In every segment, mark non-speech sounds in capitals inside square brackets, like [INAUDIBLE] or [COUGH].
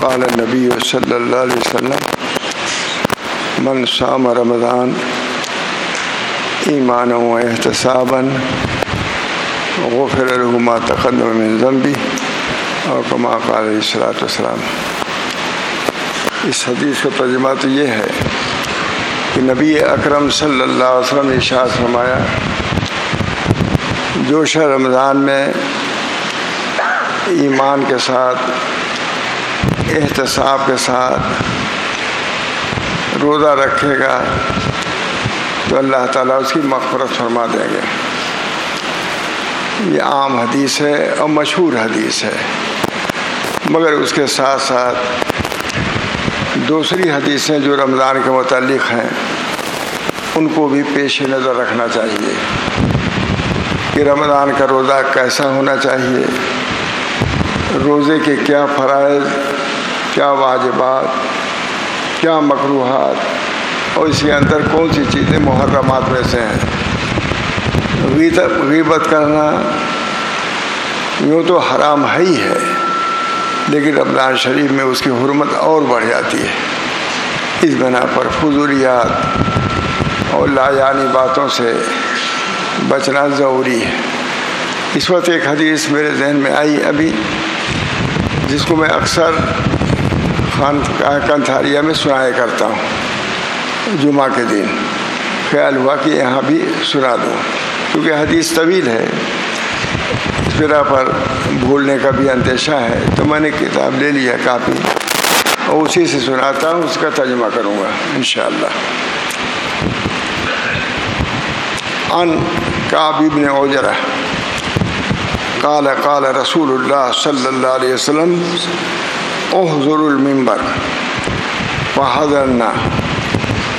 قال نبی صلی اللہ علیہ وسلم، من سام رمضان ایمان و احتسابً غفر الحما تقدم من ذنبی، اور کما قال الصلاۃ والسلام. اس حدیث کا ترجمہ تو یہ ہے کہ نبی اکرم صلی اللہ علیہ وسلم ارشاد فرمایا، جو رمضان میں ایمان کے ساتھ احتساب کے ساتھ روزہ رکھے گا تو اللہ تعالیٰ اس کی مغفرت فرما دیں گے یہ عام حدیث ہے اور مشہور حدیث ہے۔ مگر اس کے ساتھ ساتھ دوسری حدیثیں جو رمضان کے متعلق ہیں، ان کو بھی پیش نظر رکھنا چاہیے۔ کہ رمضان کا روزہ کیسا ہونا چاہیے، روزے کے کیا فرائض کیا واجبات، کیا مقروحات اور اس کے اندر کون سی چیزیں محرمات میں سے ہیں؟ غیبت کرنا یوں تو حرام ہے ہی ہے، لیکن رمضان شریف میں اس کی حرمت اور بڑھ جاتی ہے۔ اس بنا پر فضولیات اور لاجانی باتوں سے بچنا ضروری ہے۔ اس وقت ایک حدیث میرے ذہن میں آئی ابھی، جس کو میں اکثر خان کنتھاریہ میں سنایا کرتا ہوں۔ جمعہ کے دن۔ خیال ہوا کہ یہاں بھی سنا دوں۔ کیونکہ حدیث طویل ہے۔ اس بنا پر بھولنے کا بھی اندیشہ ہے۔ تو میں نے کتاب لے لیا کافی اور اسی سے سناتا ہوں، اس کا ترجمہ کروں گا، انشاءاللہ۔ ان کعب ابن اوجرہ قال قال رسول اللہ صلی اللہ علیہ وسلم احضر المنبر فحضرنا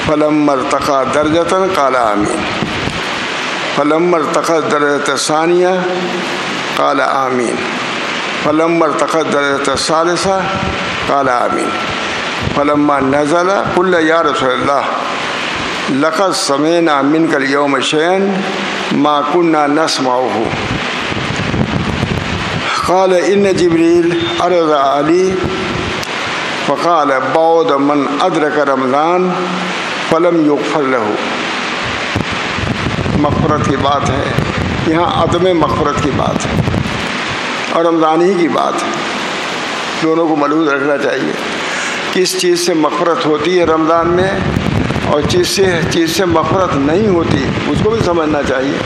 فلم ارتقى درجة قال آمين. فلم ارتقى درجة ثانية قال آمين. فلم ارتقى درجة الثالثة قال آمين. فلما نزل قل يا رسول الله لقد سمعنا منك اليوم شيئا ما كنا نسمعه. قال ان جبریل عرض علی فقال بعد من ادرک رمضان فلم یغفر له. مغفرت کی بات ہے. یہاں عدم مغفرت کی بات ہے اور رمضان ہی کی بات ہے. دونوں کو ملوز رکھنا چاہیے. کس چیز سے مغفرت ہوتی ہے رمضان میں اور چیز سے چیز سے مغفرت نہیں ہوتی، اس کو بھی سمجھنا چاہیے.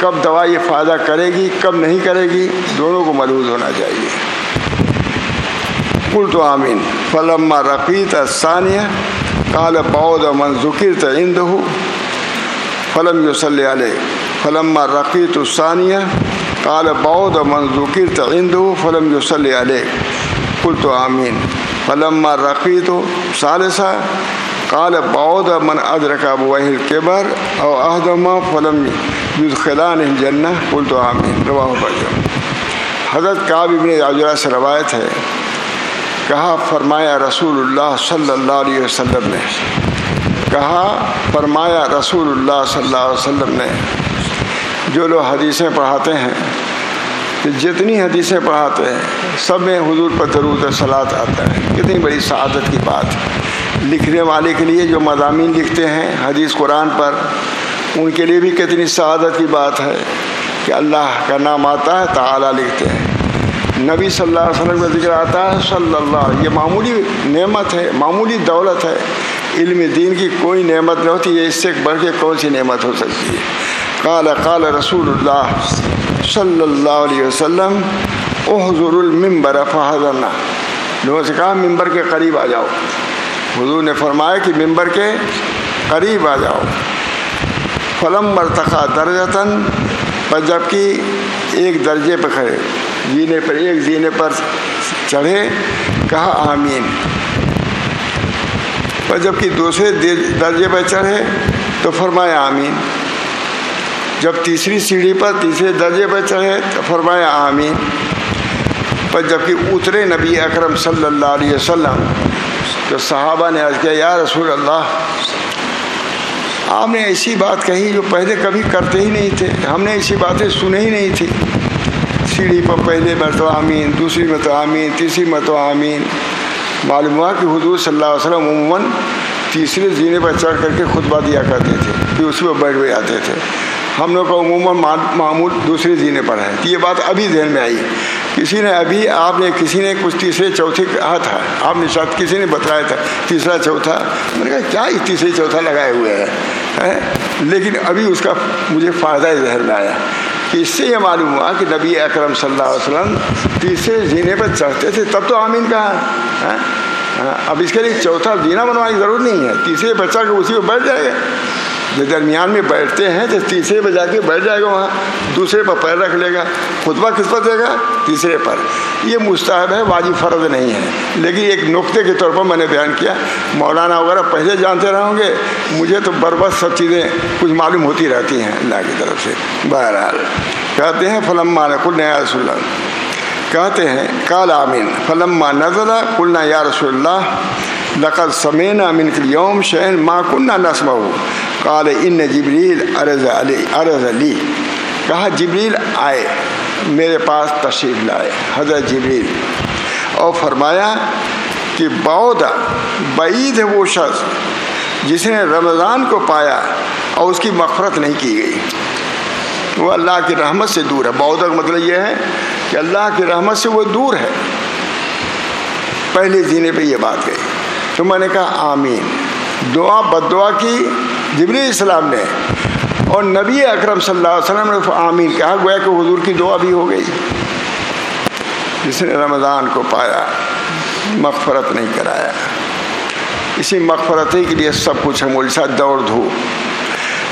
کب دوا یہ فائدہ کرے گی، کب نہیں کرے گی، دونوں کو ملوز ہونا چاہیے۔ کل تو آمین۔ فلما رقیت ثانیہ کال بود من ذکر تند ہو فلم یوسل علیہ۔ فلما رقیت الثانیہ کال بود من ذکر تند ہو فلم یوسل علیہ۔ کل تو آمین۔ فلما رقیت ثالثہ کال بود من ادرک ابوہل کیبر اور اہدمہ فلم یدخلان الجنہ قل تو آمین رواہ بجم حضرت کعب ابن عجرہ سے روایت ہے، کہا، فرمایا رسول اللہ صلی اللہ علیہ وسلم نے، کہا، فرمایا رسول اللہ صلی اللہ علیہ وسلم نے، جو لوگ حدیثیں پڑھاتے ہیں، کہ جتنی حدیثیں پڑھاتے ہیں، سب میں حضور پر درود سلاد آتا ہے۔ کتنی بڑی سعادت کی بات۔ ہے لکھنے والے کے لیے جو مضامین لکھتے ہیں، حدیث قرآن پر ان کے لیے بھی کتنی سعادت کی بات ہے کہ اللہ کا نام آتا ہے، تعالیٰ لکھتے ہیں۔ نبی صلی اللہ علیہ وسلم کا ذکر آتا ہے، صلی اللہ یہ معمولی نعمت ہے، معمولی دولت ہے۔ علم دین کی کوئی نعمت نہیں ہوتی، یہ اس سے بڑھ کے کون سی نعمت ہو سکتی ہے؟ قال قال رسول اللہ صلی اللہ علیہ وسلم احضر الممبر فحضرنا۔ لوگوں سے کہا ممبر کے قریب آ جاؤ۔ حضور نے فرمایا کہ ممبر کے قریب آ جاؤ۔ فلم مرتقا درجتاً، پر جبکہ ایک درجے پہ کھڑے، زینے پر ایک، زینے پر چڑھے، کہا آمین۔ پر جبکہ دوسرے درجے پر چڑھے، تو فرمایا آمین۔ جب تیسری سیڑھی پر تیسرے درجے پر چڑھے، تو فرمایا آمین۔ پر جبکہ اترے نبی اکرم صلی اللہ علیہ وسلم، تو صحابہ نے عرض کیا، یا رسول اللہ آپ نے ایسی بات کہی جو پہلے کبھی کرتے ہی نہیں تھے۔ ہم نے ایسی باتیں سنے ہی نہیں تھی۔ سیڑھی پر پہلے مرتبہ آمین، دوسری مرتبہ آمین، تیسری مرتبہ آمین۔ معلوم ہوا کہ حضور صلی اللہ علیہ وسلم عموماً تیسرے زینے پر چڑھ کر کے خطبہ دیا کرتے تھے، پھر اسی پر بیٹھ بھی آتے تھے۔ ہم لوگ کا عموماً معمول دوسرے زینے پر ہے۔ یہ بات ابھی ذہن میں آئی۔ کسی نے ابھی آپ نے کسی نے کچھ تیسرے چوتھے کہا تھا۔ آپ نے شاید کسی نے بتایا تھا۔ تیسرا چوتھا۔ میں نے کہا، کیا یہ تیسرے چوتھا لگائے ہوئے ہیں؟ لیکن ابھی اس کا مجھے فائدہ ذہن میں آیا۔ کہ اس سے یہ معلوم ہوا کہ نبی اکرم صلی اللہ علیہ وسلم تیسرے زینے پر چڑھتے تھے۔ تب تو آمین کہا۔ اب اس کے لیے چوتھا زینہ بنوانے کی ضرورت نہیں ہے۔ تیسرے پر چڑھ کے اسی پہ بیٹھ جائے گا۔ جو درمیان میں بیٹھتے ہیں تو تیسرے پہ جا کے بیٹھ جائے گا وہاں، دوسرے پر پیر رکھ لے گا، خطبہ کس پر دے گا؟ تیسرے پر۔ یہ مستحب ہے، واجب فرض نہیں ہے۔ لیکن ایک نقطے کے طور پر میں نے بیان کیا، مولانا وغیرہ پہلے جانتے رہوں گے، مجھے تو بربس سب چیزیں کچھ معلوم ہوتی رہتی ہیں اللہ کی طرف سے۔ بہرحال، کہتے ہیں فلم کل نیا رسول اللہ۔ کہتے ہیں کال آمین فلم نزلہ کلنا یا رسول اللہ، لقد سمینا من یوم شین ماں کنہ نسم کال ان جبریل عرض علی عرض علی کہا جبریل آئے، میرے پاس تشریف لائے، حضرت جبریل اور فرمایا کہ بودا بعید ہے وہ شخص جس نے رمضان کو پایا اور اس کی مغفرت نہیں کی گئی۔ وہ اللہ کی رحمت سے دور ہے۔ بودا کا مطلب یہ ہے کہ اللہ کی رحمت سے وہ دور ہے۔ پہلے زینے پہ یہ بات گئی۔ تو میں نے کہا، آمین۔ دعا، بد دعا کی جبری السلام نے اور نبی اکرم صلی اللہ علیہ وسلم نے آمین کہا، گویا کہ حضور کی دعا بھی ہو گئی۔ جس نے رمضان کو پایا، مغفرت نہیں کرایا۔ اسی مغفرت ہی کے لیے سب کچھ ہے مول دوڑ دھو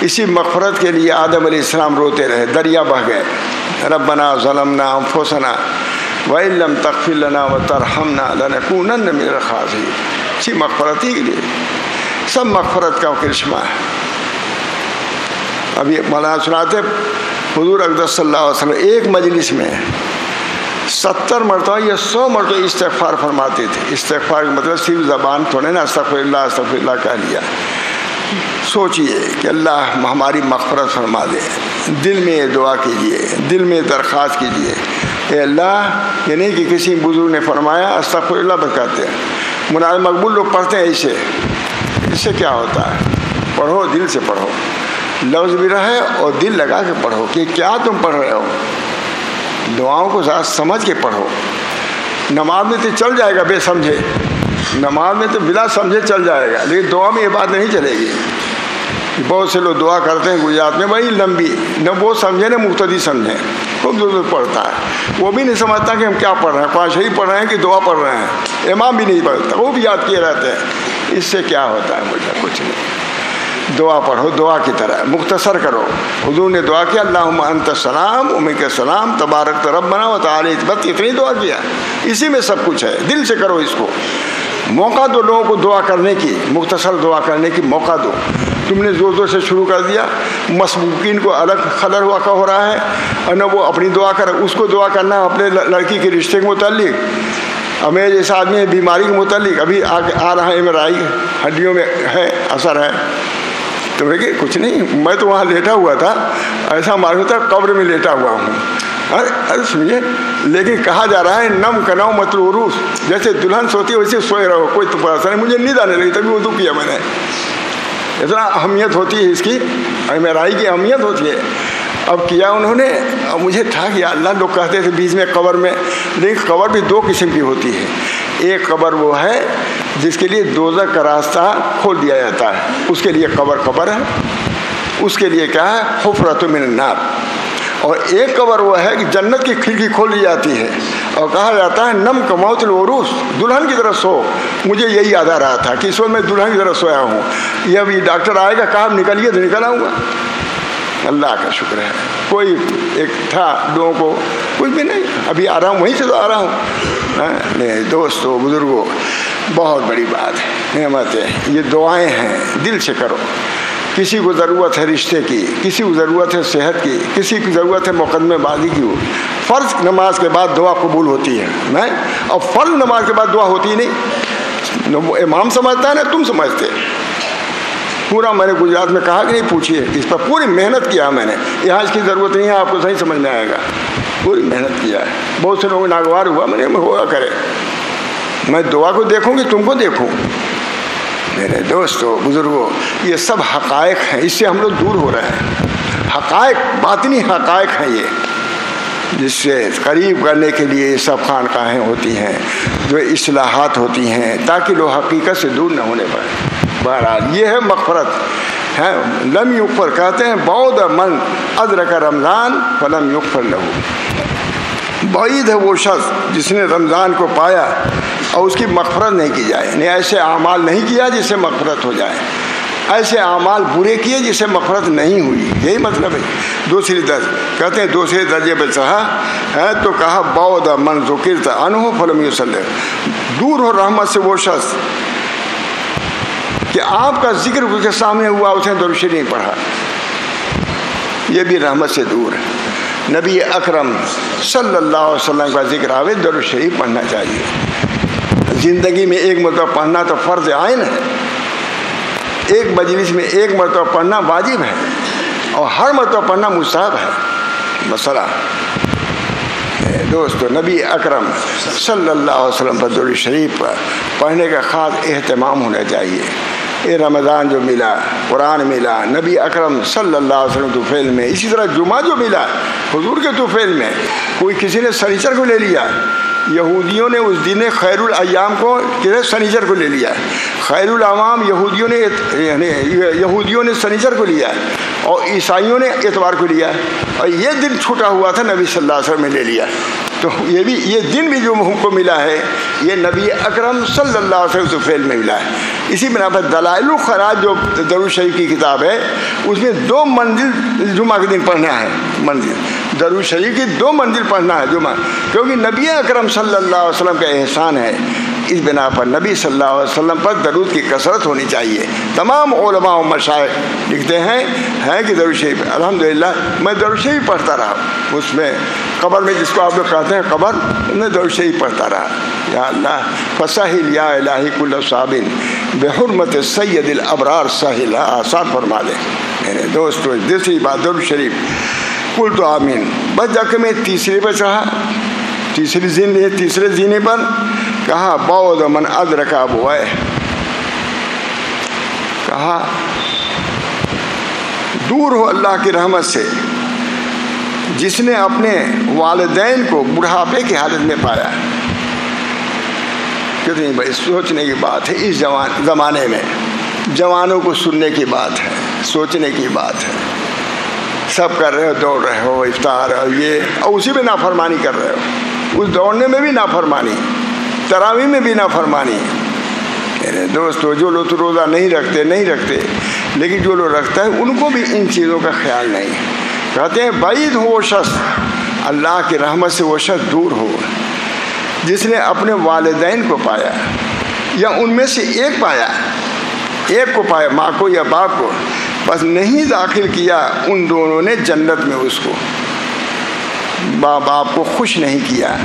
اسی مغفرت کے لیے آدم علیہ السلام روتے رہے، دریا بہ گئے۔ ربنا ظلمنا انفسنا وَإِلَّمْ تَغْفِرْ لَنَا وَتَرْحَمْنَا لَنَكُونَنَّ مِنَ الْخَاسِرِينَ اسی مغفرت ہی کے لیے۔ سب مغفرت کا کرشمہ ہے۔ ابھی مولانا سناتے حضور اقدس صلی اللہ علیہ وسلم ایک مجلس میں ستر مرتبہ یا سو مرتبہ استغفار فرماتے تھے۔ استغفار کا مطلب صرف زبان تھوڑے نا، استغفر اللہ استغفر اللہ کہہ لیا۔ سوچئے کہ اللہ ہماری مغفرت فرما دے۔ دل میں دعا کیجیے دل میں درخواست کیجیے اے اللہ، یہ نہیں کہ کسی بزرگ نے فرمایا، استغفر اللہ بتاتے ہیں۔ مناظر مقبول لوگ پڑھتے ہیں ایسے اس سے کیا ہوتا ہے؟ پڑھو، دل سے پڑھو۔ لفظ بھی رہے اور دل لگا کے پڑھو کہ کیا تم پڑھ رہے ہو۔ دعاؤں کو ذرا سمجھ کے پڑھو۔ نماز میں تو چل جائے گا، بے سمجھے۔ نماز میں تو بلا سمجھے چل جائے گا، لیکن دعا میں یہ بات نہیں چلے گی۔ بہت سے لوگ دعا کرتے ہیں گجرات میں بڑی لمبی، نہ وہ سمجھے، نہ مختدی سمجھیں خوب ضرورت پڑھتا ہے۔ وہ بھی نہیں سمجھتا کہ ہم کیا پڑھ رہے ہیں۔ پانچ ہی پڑھ رہے ہیں کہ دعا پڑھ رہے ہیں۔ امام بھی نہیں پڑھتا، وہ بھی یاد کیے رہتے ہیں۔ اس سے کیا ہوتا ہے مجھے کچھ نہیں۔ دعا پڑھو، دعا کی طرح۔ مختصر کرو۔ حضور نے دعا کیا اللہ انت السلام امک کے سلام، تبارک رب بنا و تعالی۔ بت اتنی دعا کیا اسی میں سب کچھ ہے۔ دل سے کرو اس کو۔ موقع دو لوگوں کو دعا کرنے کی، مختصر دعا کرنے کی موقع دو۔ تم نے زور زور سے شروع کر دیا۔ مسبوقین کو الگ خلر ہوا کا ہو رہا ہے۔ اور نہ وہ اپنی دعا کر، اس کو دعا کرنا، اپنے لڑکی کے رشتے کے متعلق۔ اور میرے جیسا آدمی بیماری کے متعلق ابھی آ رہا ہے، میرا ہڈیوں میں ہے، اثر ہے۔ تو میں کہ کچھ نہیں، میں تو وہاں لیٹا ہوا تھا۔ ایسا معلوم تھا قبر میں لیٹا ہوا ہوں۔ ارے ارے سنیے لیکن کہا جا رہا ہے، نم کناؤ مطلب عروس۔ جیسے دلہن سوتی ہے، ویسے سوئے رہو، کوئی تو نہیں۔ مجھے نیند آنے لگی، تبھی اردو کیا میں نے۔ اتنا اہمیت ہوتی ہے اس کی میرائی کی اہمیت ہوتی ہے۔ اب کیا انہوں نے؟ اب مجھے تھا کہ اللہ لوگ کہتے تھے بیچ میں قبر میں، لیکن قبر بھی دو قسم کی ہوتی ہے۔ ایک قبر وہ ہے جس کے لیے دوزہ کا راستہ کھول دیا جاتا ہے۔ اس کے لیے قبر قبر ہے۔ اس کے لیے کیا ہے؟ حفرت من النار۔ اور ایک قبر وہ ہے کہ جنت کی کھڑکی کھول دی جاتی ہے۔ اور کہا جاتا ہے، نم کموت العروس دلہن کی طرف سو۔ مجھے یہی یاد آ رہا تھا کہ اس وقت میں دلہن کی طرف سویا ہوں۔ یہ ابھی ڈاکٹر آئے گا، کہا نکلیے تو نکل آؤں گا۔ اللہ کا شکر ہے۔ کوئی ایک تھا لوگوں کو کچھ بھی نہیں۔ ابھی آ رہا ہوں وہیں سے تو آ رہا ہوں۔ ہاں، نہیں دوستوں بزرگوں بہت بڑی بات ہے نعمت ہے۔ یہ دعائیں ہیں دل سے کرو۔ کسی کو ضرورت ہے رشتے کی کسی کو ضرورت ہے صحت کی کسی کی ضرورت ہے مقدمے بازی کی۔ ہو فرض نماز کے بعد دعا قبول ہوتی ہے نہیں اور فرض نماز کے بعد دعا ہوتی نہیں۔ امام سمجھتا ہے نا؟ تم سمجھتے۔ پورا میں نے گجرات میں کہا کہ نہیں پوچھیے اس پر پوری محنت کیا میں نے۔ یہاں اس کی ضرورت نہیں ہے، آپ کو صحیح سمجھ میں آئے گا۔ پوری محنت کیا ہے۔ بہت سے لوگ ناگوار ہوا، میں نے ہوا کرے۔ میں دعا کو دیکھوں گی تم کو دیکھوں۔ میرے دوستو بزرگوں یہ سب حقائق ہیں۔ اس سے ہم لوگ دور ہو رہے ہیں۔ حقائق، باطنی حقائق ہیں یہ۔ جس سے قریب کرنے کے لیے یہ سب خانقاہیں ہوتی ہیں، جو اصلاحات ہوتی ہیں، تاکہ لوگ حقیقت سے دور نہ ہونے پائے بہرحال، یہ ہے مغفرت، ہے؟ لم یقفر کہتے ہیں بود من ادرک رمضان فلم یقفر لہو بعید ہے وہ شخص جس نے رمضان کو پایا اور اس کی مغفرت نہیں کی جائے یعنی ایسے اعمال نہیں کیا جس سے مغفرت ہو جائے۔ ایسے اعمال برے کیے جس سے مفرت نہیں ہوئی، یہی مطلب ہے۔ دوسری درج، کہتے ہیں دوسرے درجے پہ چاہا ہے؟ تو کہا بود من ذکر تھا انہو فلم دور ہو رحمت سے وہ شخص آپ کا ذکر اس کے سامنے ہوا، اس نے درشی نہیں پڑھا۔ یہ بھی رحمت سے دور ہے۔ نبی اکرم صلی اللہ علیہ وسلم کا ذکر آوے شریف پڑھنا چاہیے۔ زندگی میں ایک مرتبہ پڑھنا تو فرض آئین ہے ایک مجلس میں ایک مرتبہ پڑھنا واجب ہے۔ اور ہر مرتبہ پڑھنا مصحب ہے۔ مسئلہ۔ دوستو، نبی اکرم صلی اللہ علیہ وسلم پر شریف پر پڑھنے کا خاص اہتمام ہونا چاہیے۔ یہ رمضان جو ملا، قرآن ملا، نبی اکرم صلی اللہ علیہ وسلم توفیل میں، اسی طرح جمعہ جو ملا، حضور کے توفیل میں، کوئی کسی نے سنیچر کو لے لیا یہودیوں نے اس دن خیر الایام کو سنیچر کو لے لیا خیر العوام یہودیوں نے یعنی یہودیوں نے سنیچر کو لیا اور عیسائیوں نے اتوار کو لیا اور یہ دن چھوٹا ہوا تھا، نبی صلی اللہ علیہ وسلم نے لے لیا۔ تو یہ بھی یہ دن بھی جو ہم کو ملا ہے، یہ نبی اکرم صلی اللہ علیہ وسلم فیل میں ملا ہے۔ اسی بنا پر دلائل الخراج جو درو شریف کی کتاب ہے، اس میں دو منزل جمعہ کے دن پڑھنا ہے۔ منزل۔ درو شریف کی دو منزل پڑھنا ہے جمعہ، کیونکہ نبی اکرم صلی اللہ علیہ وسلم کا احسان ہے۔ اس بنا پر نبی صلی اللہ علیہ وسلم پر درود کی کثرت ہونی چاہیے۔ تمام علماء و مشائق لکھتے ہیں ہیں کہ درود شریف الحمد للہ میں درود شریف پڑھتا رہا۔ اس میں قبر میں جس کو آپ لوگ کہتے ہیں قبر، میں درود شریف پڑھتا رہا۔ یا اللہ فصاحل یا الہی کل صابن، بحرمت سید الابرار ساحل۔ آسان فرما دے۔ میرے دوست دوسری بات درود شریف کل تو آمین۔ بس جا کے میں تیسرے پہ چڑھا۔ تیسری زین تیسرے زینے پر۔ کہا بود من ادرکا بوائے کہا، دور ہو اللہ کی رحمت سے۔ جس نے اپنے والدین کو بڑھاپے کی حالت میں پایا۔ کتنی بھائی، سوچنے کی بات ہے، اس زمانے میں۔ جوانوں کو سننے کی بات ہے، سوچنے کی بات ہے۔ سب کر رہے ہو، دوڑ رہے ہو، افطار، یہ، اور اسی میں نافرمانی کر رہے ہو۔ اس دوڑنے میں بھی نافرمانی تراوی میں بھی نافرمانی۔ میرے دوستو جو لوگ تو روزہ نہیں رکھتے نہیں رکھتے، لیکن جو لوگ رکھتا ہے، ان کو بھی ان چیزوں کا خیال نہیں۔ کہتے ہیں، بعید ہو وہ شخص، اللہ کی رحمت سے وہ شخص دور ہو، جس نے اپنے والدین کو پایا، یا ان میں سے ایک پایا، ایک کو پایا، ماں کو یا باپ کو۔ بس نہیں داخل کیا، ان دونوں نے جنت میں اس کو۔ ماں باپ کو خوش نہیں کیا۔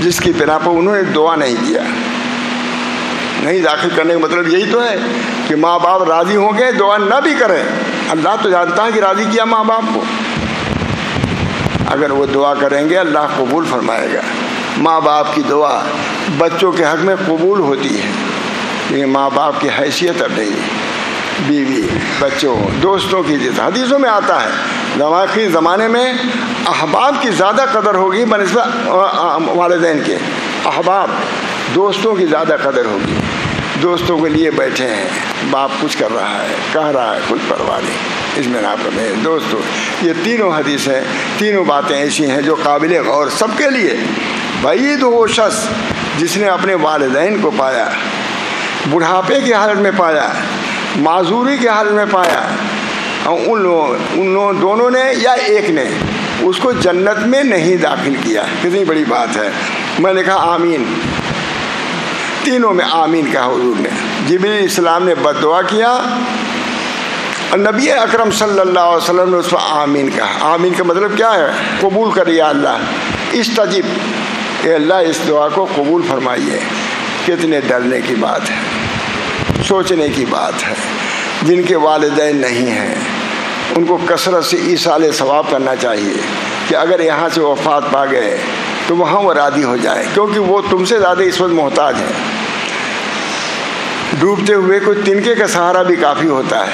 جس کی بنا پر انہوں نے دعا نہیں کیا۔ نہیں داخل کرنے کا مطلب یہی تو ہے کہ ماں باپ راضی ہوں گے، دعا نہ بھی کریں۔ اللہ تو جانتا ہے کہ راضی کیا ماں باپ کو۔ اگر وہ دعا کریں گے، اللہ قبول فرمائے گا۔ ماں باپ کی دعا بچوں کے حق میں قبول ہوتی ہے۔ لیکن ماں باپ کی حیثیت اب نہیں ہے۔ بیوی، بچوں، دوستوں کی جیسا حدیثوں میں آتا ہے دماغی زمانے میں احباب کی زیادہ قدر ہوگی بنسبت والدین کے۔ احباب، دوستوں کی زیادہ قدر ہوگی۔ دوستوں کے لیے بیٹھے ہیں، باپ کچھ کر رہا ہے، کہہ رہا ہے کچھ پرواہ نہیں۔ اس میں نہ دوستوں، یہ تینوں حدیث ہیں، تینوں باتیں ایسی ہیں جو قابل غور سب کے لیے۔ بعید وہ شخص جس نے اپنے والدین کو پایا، بڑھاپے کی حالت میں پایا معذوری کے حال میں پایا۔ ان لوگوں دونوں نے یا ایک نے اس کو جنت میں نہیں داخل کیا۔ کتنی بڑی بات ہے۔ میں نے کہا آمین۔ تینوں میں آمین کہا حضور نے۔ جبری اسلام نے بد دعا کیا۔ اور نبی اکرم صلی اللہ علیہ وسلم نے اس پر آمین کہا۔ آمین کا مطلب کیا ہے؟ قبول کریے اللہ۔ اس تجیب اے اللہ، اس دعا کو قبول فرمائیے۔ کتنے ڈرنے کی بات ہے۔ سوچنے کی بات ہے۔ جن کے والدین نہیں ہیں، ان کو کثرت سے ایسال ثواب کرنا چاہیے کہ اگر یہاں سے وفات پا گئے تو وہاں وہ رادی ہو جائے، کیونکہ وہ تم سے زیادہ اس وقت محتاج ہیں۔ ڈوبتے ہوئے کوئی تنکے کا سہارا بھی کافی ہوتا ہے۔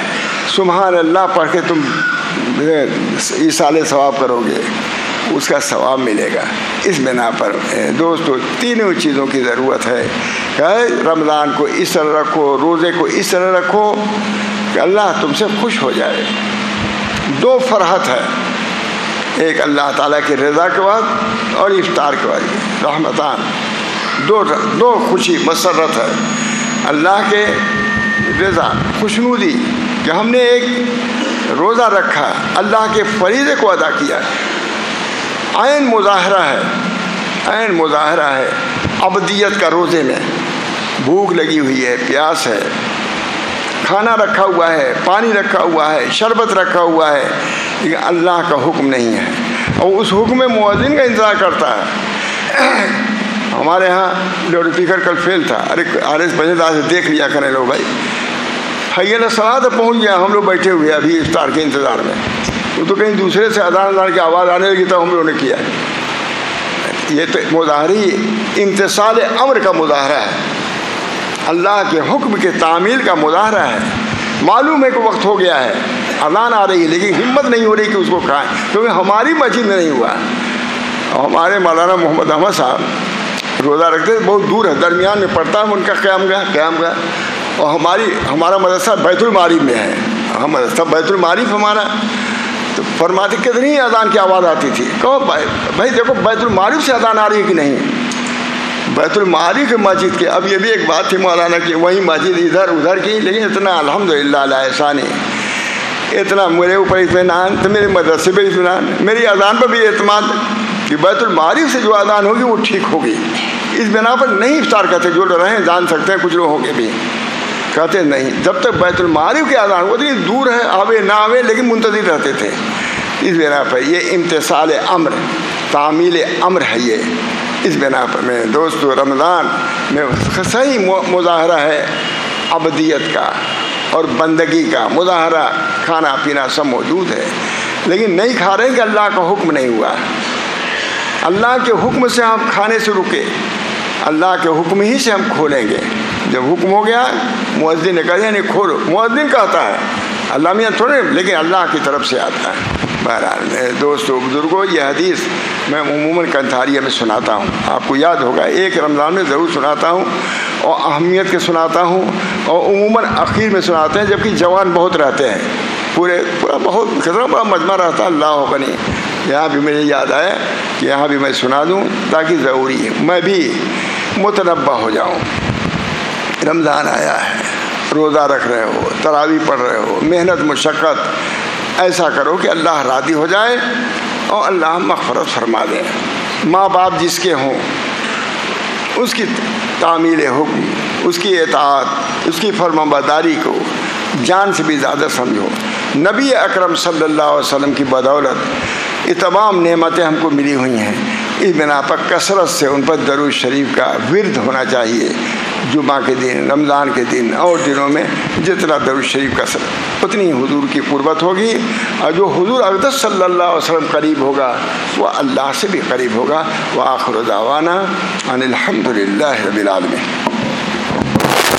سبحان اللہ، پڑھ کے تم ایسال ثواب کرو گے۔ اس کا ثواب ملے گا۔ اس بنا پر دوستو، تینوں چیزوں کی ضرورت ہے کہ رمضان کو اس طرح رکھو، روزے کو اس طرح رکھو کہ اللہ تم سے خوش ہو جائے۔ دو فرحت ہے ایک اللہ تعالیٰ کی رضا کے بعد اور افطار کے بعد، رحمتان۔ دو دو خوشی مسرت ہے اللہ کے رضا، خوشنودی کہ ہم نے ایک روزہ رکھا، اللہ کے فریضے کو ادا کیا۔ عین مظاہرہ ہے، عین مظاہرہ ہے ابدیت کا روزے میں۔ بھوک لگی ہوئی ہے، پیاس ہے۔ کھانا رکھا ہوا ہے، پانی رکھا ہوا ہے، شربت رکھا ہوا ہے، لیکن اللہ کا حکم نہیں ہے۔ اور اس حکم میں مؤذن کا انتظار کرتا ہے۔ [COUGHS] ہمارے یہاں لاؤڈ اسپیکر کل فیل تھا، ارے آر ایس پنجا سے دیکھ لیا کریں لو بھائی۔ حیل صلاح پہنچ گیا، ہم لوگ بیٹھے ہوئے ابھی افطار کے انتظار میں۔ وہ تو کہیں دوسرے سے ادان ادان کی آواز آنے لگی تب ہم لوگوں نے کیا یہ تو مظاہری امتصال امر کا مظاہرہ ہے۔ اللہ کے حکم کے تعمیل کا مظاہرہ ہے۔ معلوم ہے کہ وقت ہو گیا ہے۔ اذان آ رہی ہے، لیکن ہمت نہیں ہو رہی کہ اس کو کھائیں۔ کیونکہ ہماری مسجد میں نہیں ہوا۔ اور ہمارے مولانا محمد احمد صاحب روزہ رکھتے بہت دور ہے۔ درمیان میں پڑتا ہے، ان کا قیام گیا قیام گیا اور ہماری، ہمارا مدرسہ بیت المعارف میں ہے۔ ہم مدرسہ بیت المعارف ہمارا۔ تو فرماتی کتنی اذان کی آواز آتی تھی؟ کہو بھائی بھائی دیکھو، بیت المعارف سے اذان آ رہی ہے کہ نہیں؟ بیت المعارف مسجد کے اب یہ بھی ایک بات تھی مولانا کی، وہی مسجد ادھر ادھر کی، لیکن اتنا الحمد للہ علیہ ثانی اتنا میرے اوپر اطمینان، تو میرے مدرسے پہ اطمینان۔ میری اذان پر بھی اعتماد کہ بیت المعارف سے جو اذان ہوگی وہ ٹھیک ہوگی۔ اس بنا پر نہیں افطار کرتے جو رہیں، جان سکتے ہیں، کچھ لوگ ہوں گے بھی۔ کہتے نہیں۔ جب تک بیت المعارف کے اذان ہوتی دور ہے، آوے نہ آوے، لیکن منتظر رہتے تھے۔ اس بنا پر یہ امتصال امر، تعمیل امر ہے یہ۔ اس بنا پر میں، دوست، رمضان میں صحیح مظاہرہ ہے ابدیت کا اور بندگی کا۔ مظاہرہ کھانا پینا سب موجود ہے۔ لیکن نہیں کھا رہے کہ اللہ کا حکم نہیں ہوا۔ اللہ کے حکم سے ہم کھانے سے رکے۔ اللہ کے حکم ہی سے ہم کھولیں گے۔ جب حکم ہو گیا، مؤذن نے کہا یعنی کھولو مؤذن کہتا ہے۔ اللہ میاں تھوڑے، لیکن اللہ کی طرف سے آتا ہے۔ بہرحال دوستوں بزرگوں یہ حدیث میں عموماً کنتھاریہ میں سناتا ہوں۔ آپ کو یاد ہوگا، ایک رمضان میں ضرور سناتا ہوں اور اہمیت کے سناتا ہوں اور عموماً اخیر میں سناتے ہیں، جبکہ جوان بہت رہتے ہیں۔ پورے، پورا بہت کتنا بڑا مجمع رہتا ہے اللہ ہو نہیں یہاں بھی مجھے یاد آیا کہ یہاں بھی میں سنا دوں تاکہ ضروری ہے۔ میں بھی متنبع ہو جاؤں۔ رمضان آیا ہے۔ روزہ رکھ رہے ہو تراوی پڑھ رہے ہو، محنت، مشقت، ایسا کرو کہ اللہ راضی ہو جائے اور اللہ مغفرت فرما دے۔ ماں باپ جس کے ہوں، اس کی تعمیل حکم، اس کی اطاعت، اس کی فرم برداری کو جان سے بھی زیادہ سمجھو۔ نبی اکرم صلی اللہ علیہ وسلم کی بدولت، یہ تمام نعمتیں ہم کو ملی ہوئی ہیں۔ اس بنا پر کثرت سے ان پر درود شریف کا ورد ہونا چاہیے۔ جمعہ کے دن، رمضان کے دن، اور دنوں میں جتنا درود شریف کا سر اتنی حضور کی قربت ہوگی۔ اور جو حضور اقدس صلی اللہ علیہ وسلم قریب ہوگا، وہ اللہ سے بھی قریب ہوگا۔ وہ آخر داوانہ ان الحمد للہ رب العالمین۔